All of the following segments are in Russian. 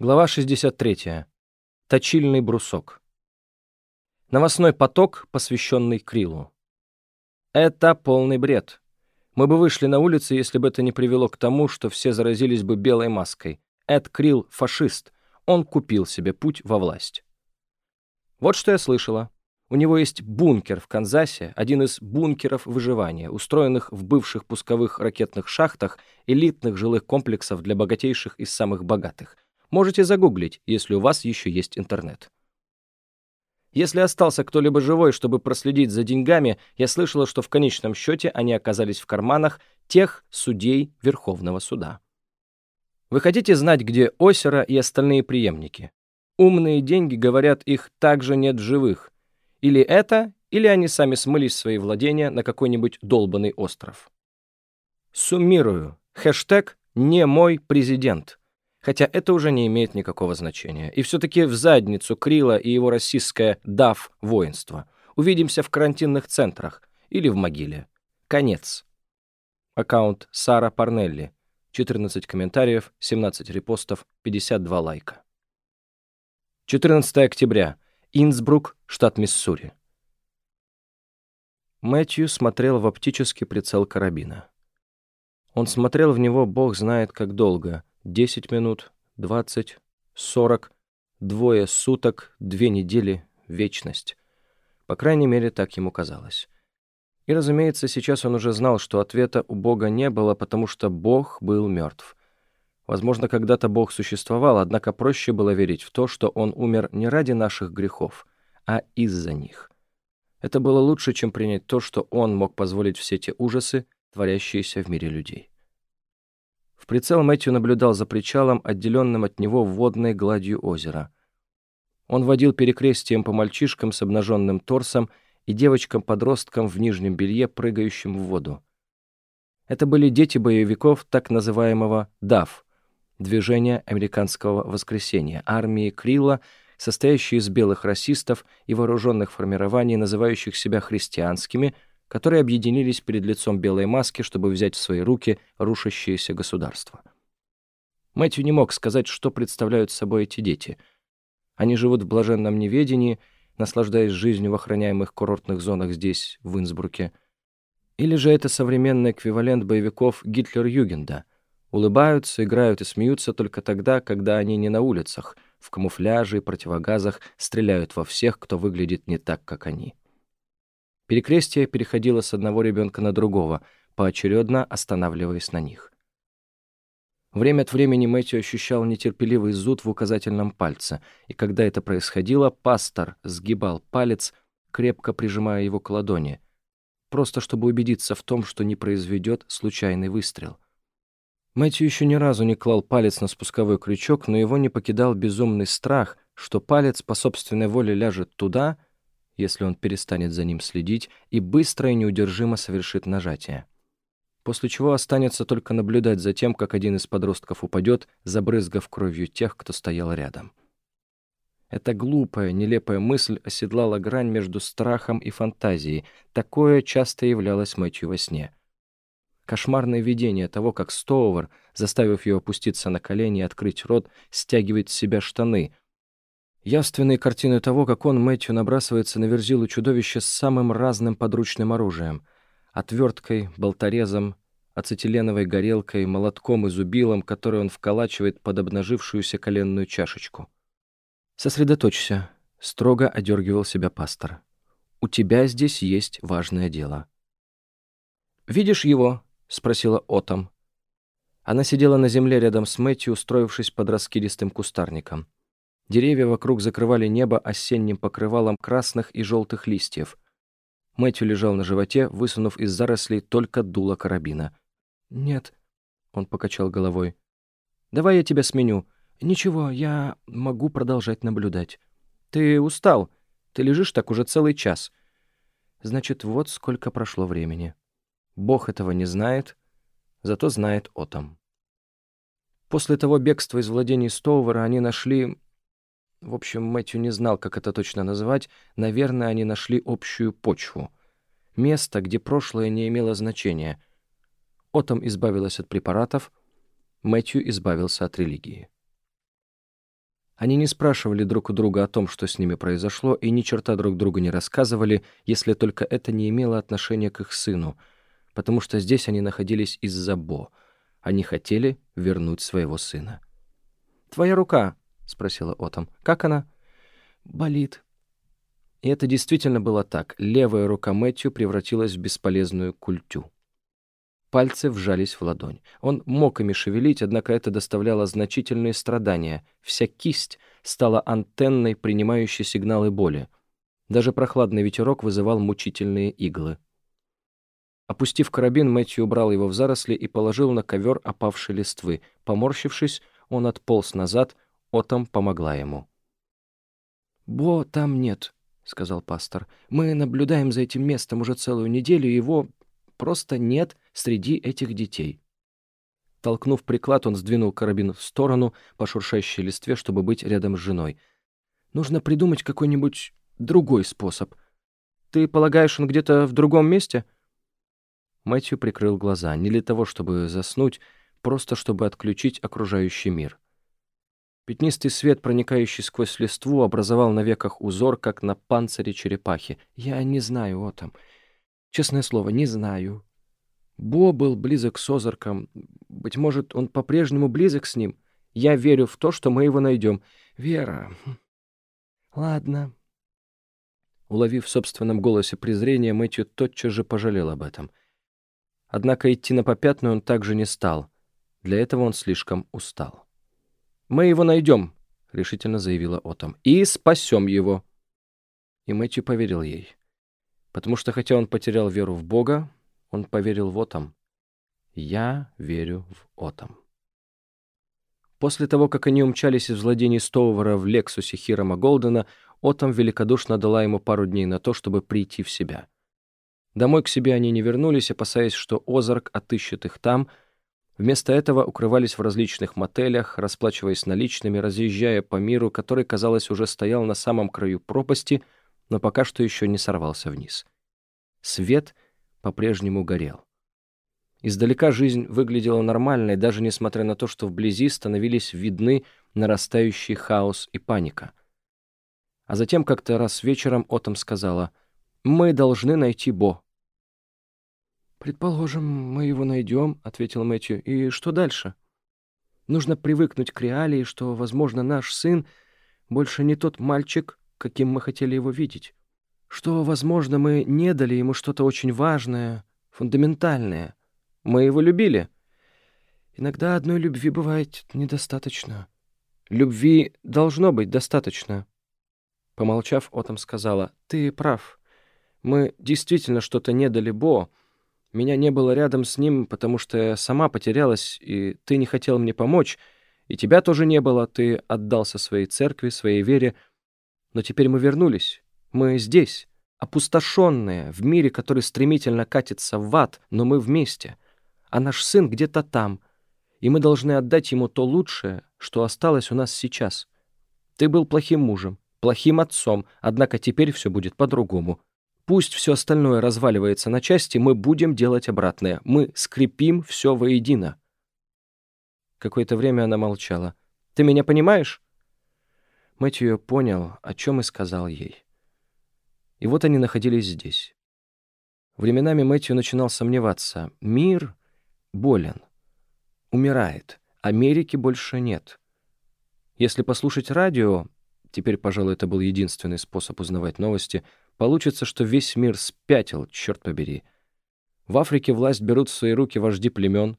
Глава 63. Точильный брусок. Новостной поток, посвященный Крилу. Это полный бред. Мы бы вышли на улицы, если бы это не привело к тому, что все заразились бы белой маской. Эд Крил — фашист. Он купил себе путь во власть. Вот что я слышала. У него есть бункер в Канзасе, один из бункеров выживания, устроенных в бывших пусковых ракетных шахтах элитных жилых комплексов для богатейших из самых богатых — Можете загуглить, если у вас еще есть интернет. Если остался кто-либо живой, чтобы проследить за деньгами, я слышала, что в конечном счете они оказались в карманах тех судей Верховного суда. Вы хотите знать, где Осера и остальные преемники? Умные деньги, говорят, их также нет в живых. Или это, или они сами смылись свои владения на какой-нибудь долбанный остров. Суммирую. Хэштег «Не мой президент» хотя это уже не имеет никакого значения. И все-таки в задницу Крила и его российское «ДАФ» воинство. Увидимся в карантинных центрах или в могиле. Конец. Аккаунт Сара Парнелли. 14 комментариев, 17 репостов, 52 лайка. 14 октября. Инсбрук, штат Миссури. Мэтью смотрел в оптический прицел карабина. Он смотрел в него бог знает как долго — Десять минут, двадцать, сорок, двое суток, две недели, вечность. По крайней мере, так ему казалось. И, разумеется, сейчас он уже знал, что ответа у Бога не было, потому что Бог был мертв. Возможно, когда-то Бог существовал, однако проще было верить в то, что Он умер не ради наших грехов, а из-за них. Это было лучше, чем принять то, что Он мог позволить все те ужасы, творящиеся в мире людей. В прицел Мэтью наблюдал за причалом, отделенным от него водной гладью озера. Он водил перекрестием по мальчишкам с обнаженным торсом и девочкам-подросткам в нижнем белье, прыгающим в воду. Это были дети боевиков так называемого «ДАФ» — Движения Американского Воскресения, армии Крилла, состоящей из белых расистов и вооруженных формирований, называющих себя христианскими — которые объединились перед лицом белой маски, чтобы взять в свои руки рушащееся государство. Мэтью не мог сказать, что представляют собой эти дети. Они живут в блаженном неведении, наслаждаясь жизнью в охраняемых курортных зонах здесь, в Инсбруке. Или же это современный эквивалент боевиков Гитлер-Югенда. Улыбаются, играют и смеются только тогда, когда они не на улицах, в камуфляже и противогазах стреляют во всех, кто выглядит не так, как они. Перекрестие переходило с одного ребенка на другого, поочередно останавливаясь на них. Время от времени Мэтью ощущал нетерпеливый зуд в указательном пальце, и когда это происходило, пастор сгибал палец, крепко прижимая его к ладони, просто чтобы убедиться в том, что не произведет случайный выстрел. Мэтью еще ни разу не клал палец на спусковой крючок, но его не покидал безумный страх, что палец по собственной воле ляжет туда, если он перестанет за ним следить и быстро и неудержимо совершит нажатие. После чего останется только наблюдать за тем, как один из подростков упадет, забрызгав кровью тех, кто стоял рядом. Эта глупая, нелепая мысль оседлала грань между страхом и фантазией. Такое часто являлось Мэтью во сне. Кошмарное видение того, как Стоувер, заставив ее опуститься на колени и открыть рот, стягивает с себя штаны — Явственные картины того, как он, Мэтью, набрасывается на верзилу чудовища с самым разным подручным оружием. Отверткой, болторезом, ацетиленовой горелкой, молотком и зубилом, который он вколачивает под обнажившуюся коленную чашечку. «Сосредоточься», — строго одергивал себя пастор. «У тебя здесь есть важное дело». «Видишь его?» — спросила Отом. Она сидела на земле рядом с Мэтью, устроившись под раскидистым кустарником. Деревья вокруг закрывали небо осенним покрывалом красных и желтых листьев. Мэтью лежал на животе, высунув из зарослей только дуло карабина. «Нет», — он покачал головой. «Давай я тебя сменю. Ничего, я могу продолжать наблюдать. Ты устал. Ты лежишь так уже целый час. Значит, вот сколько прошло времени. Бог этого не знает, зато знает Отом». После того бегства из владений Стоувера они нашли в общем, Мэтью не знал, как это точно назвать. Наверное, они нашли общую почву. Место, где прошлое не имело значения. Отом избавилась от препаратов, Мэтью избавился от религии. Они не спрашивали друг у друга о том, что с ними произошло, и ни черта друг другу не рассказывали, если только это не имело отношения к их сыну, потому что здесь они находились из-за Бо. Они хотели вернуть своего сына. «Твоя рука?» — спросила Отом. «Как она?» «Болит». И это действительно было так. Левая рука Мэтью превратилась в бесполезную культю. Пальцы вжались в ладонь. Он мог ими шевелить, однако это доставляло значительные страдания. Вся кисть стала антенной, принимающей сигналы боли. Даже прохладный ветерок вызывал мучительные иглы. Опустив карабин, Мэтью убрал его в заросли и положил на ковер опавшей листвы. Поморщившись, он отполз назад, Отом помогла ему. «Бо там нет», — сказал пастор. «Мы наблюдаем за этим местом уже целую неделю, его просто нет среди этих детей. Толкнув приклад, он сдвинул карабин в сторону по шуршащей листве, чтобы быть рядом с женой. «Нужно придумать какой-нибудь другой способ. Ты полагаешь, он где-то в другом месте?» Мэтью прикрыл глаза, не для того, чтобы заснуть, просто чтобы отключить окружающий мир. Пятнистый свет, проникающий сквозь листву, образовал на веках узор, как на панцире черепахи. «Я не знаю, о там. Честное слово, не знаю. Бо был близок с Озарком. Быть может, он по-прежнему близок с ним. Я верю в то, что мы его найдем. Вера. Ладно. Уловив в собственном голосе презрение, Мэтью тотчас же пожалел об этом. Однако идти на попятную он также не стал. Для этого он слишком устал. «Мы его найдем», — решительно заявила Отом, — «и спасем его». И Мэтью поверил ей. Потому что хотя он потерял веру в Бога, он поверил в Отом. Я верю в Отом. После того, как они умчались из владений Стоувера в Лексусе Хирома Голдена, Отом великодушно дала ему пару дней на то, чтобы прийти в себя. Домой к себе они не вернулись, опасаясь, что Озарк отыщет их там. Вместо этого укрывались в различных мотелях, расплачиваясь наличными, разъезжая по миру, который, казалось, уже стоял на самом краю пропасти — но пока что еще не сорвался вниз. Свет по-прежнему горел. Издалека жизнь выглядела нормальной, даже несмотря на то, что вблизи становились видны нарастающий хаос и паника. А затем как-то раз вечером Отом сказала, «Мы должны найти Бо». «Предположим, мы его найдем», — ответил Мэтью. «И что дальше? Нужно привыкнуть к реалии, что, возможно, наш сын больше не тот мальчик, каким мы хотели его видеть. Что, возможно, мы не дали ему что-то очень важное, фундаментальное. Мы его любили. Иногда одной любви бывает недостаточно. Любви должно быть достаточно. Помолчав, Отом сказала, «Ты прав. Мы действительно что-то не дали Бо. Меня не было рядом с ним, потому что я сама потерялась, и ты не хотел мне помочь, и тебя тоже не было. Ты отдался своей церкви, своей вере, — но теперь мы вернулись. Мы здесь, опустошенные, в мире, который стремительно катится в ад, но мы вместе. А наш сын где-то там, и мы должны отдать ему то лучшее, что осталось у нас сейчас. Ты был плохим мужем, плохим отцом, однако теперь все будет по-другому. Пусть все остальное разваливается на части, мы будем делать обратное. Мы скрепим все воедино. Какое-то время она молчала. «Ты меня понимаешь?» Мэтью понял, о чем и сказал ей. И вот они находились здесь. Временами Мэтью начинал сомневаться. Мир болен, умирает, Америки больше нет. Если послушать радио, теперь, пожалуй, это был единственный способ узнавать новости, получится, что весь мир спятил, черт побери. В Африке власть берут в свои руки вожди племен,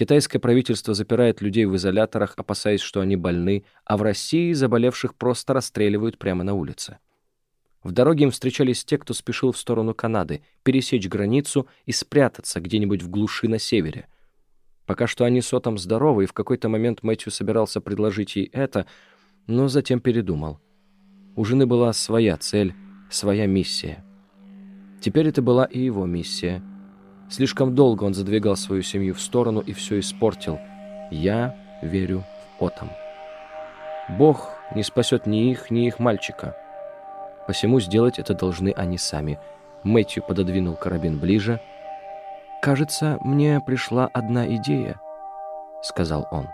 Китайское правительство запирает людей в изоляторах, опасаясь, что они больны, а в России заболевших просто расстреливают прямо на улице. В дороге им встречались те, кто спешил в сторону Канады, пересечь границу и спрятаться где-нибудь в глуши на севере. Пока что они с Отом здоровы, и в какой-то момент Мэтью собирался предложить ей это, но затем передумал. У жены была своя цель, своя миссия. Теперь это была и его миссия — Слишком долго он задвигал свою семью в сторону и все испортил. Я верю в Отом. Бог не спасет ни их, ни их мальчика. Посему сделать это должны они сами. Мэтью пододвинул карабин ближе. «Кажется, мне пришла одна идея», — сказал он.